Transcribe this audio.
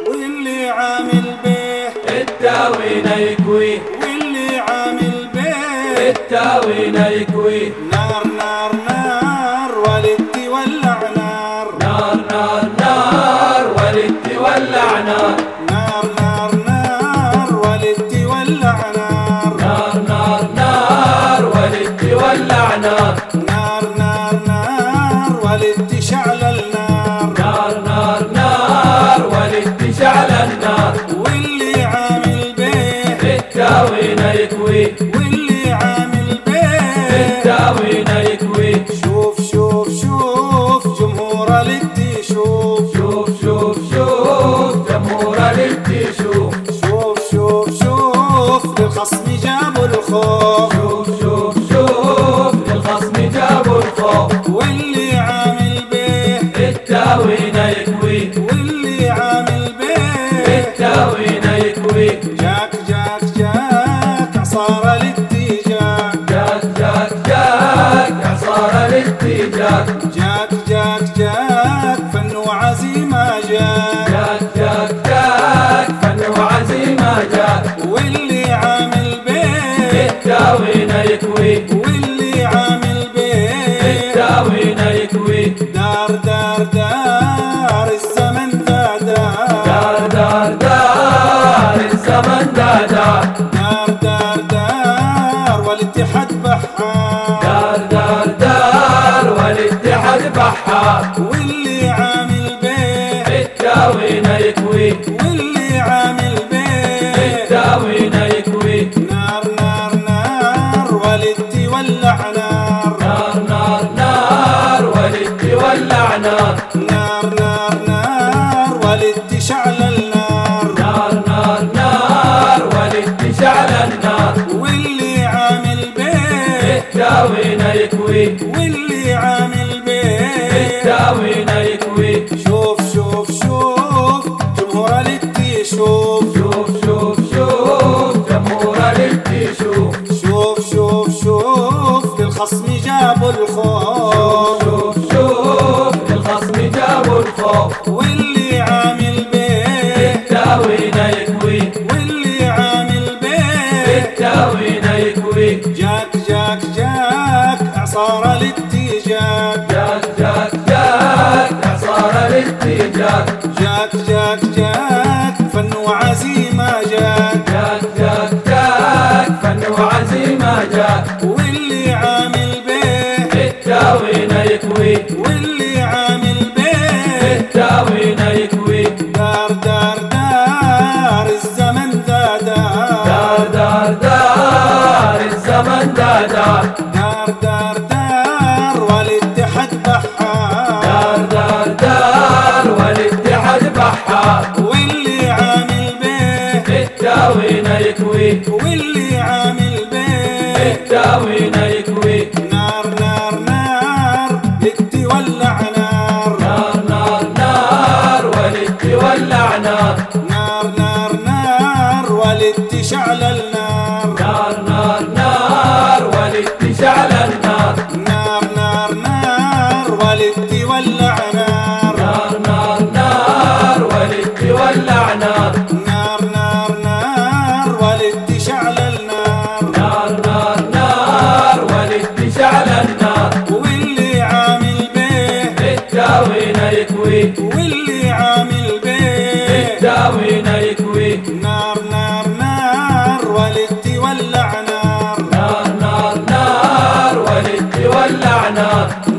واللي عامل به التاوين يكوي واللي عامل به التاوين يكوي نار نار نار ولدي ولع نار نار نار نار ولد تولع نار نار نار نار ولدي ولع نار نار نار نار ولد تولع نار نار نار نار ولدي شوف شوف شوف شوف. جمهور شوف شوف للخصم جابوا الخوف. شوف شوف شوف للخصم جابوا الخوف. واللي عامل به يكوي. واللي عامل به يكوي. جاك جاك جاك عصارة لدي جاك جاك جاك الاتجاك جاك جاك جاك به التاوين يكوي واللي عامل به التاوين يكوي دار دار دار الزمن ذا دار دار دار دار الزمن دار. دار دار دار والاتحاد بحار. دار دار دار والاتحاد بحار. واللي به التاوين يكوي واللي عامل به التاوين يكوي شوف شوف شوف جمهور الدي شوف. شوف شوف شوف جمهور اللي شوف. شوف شوف شوف للخصم جابوا الخوف. شوف شوف للخصم جابوا الخوف. واللي عامل به التاوين يكوي واللي عامل به التاوين يكوي جاك جاك جاك جاك فن وعزيمة جاك. جاك جاك جاك فن وعزيمة جاك. واللي عامل به التاوين يكوي واللي يكوي نار نار نار بدي ولع نار نار نار نار ولد ولع نار نار نار نار والدي شعل النار نار نار نار ولد شعل النار نار نار نار والدي ولع نار ولع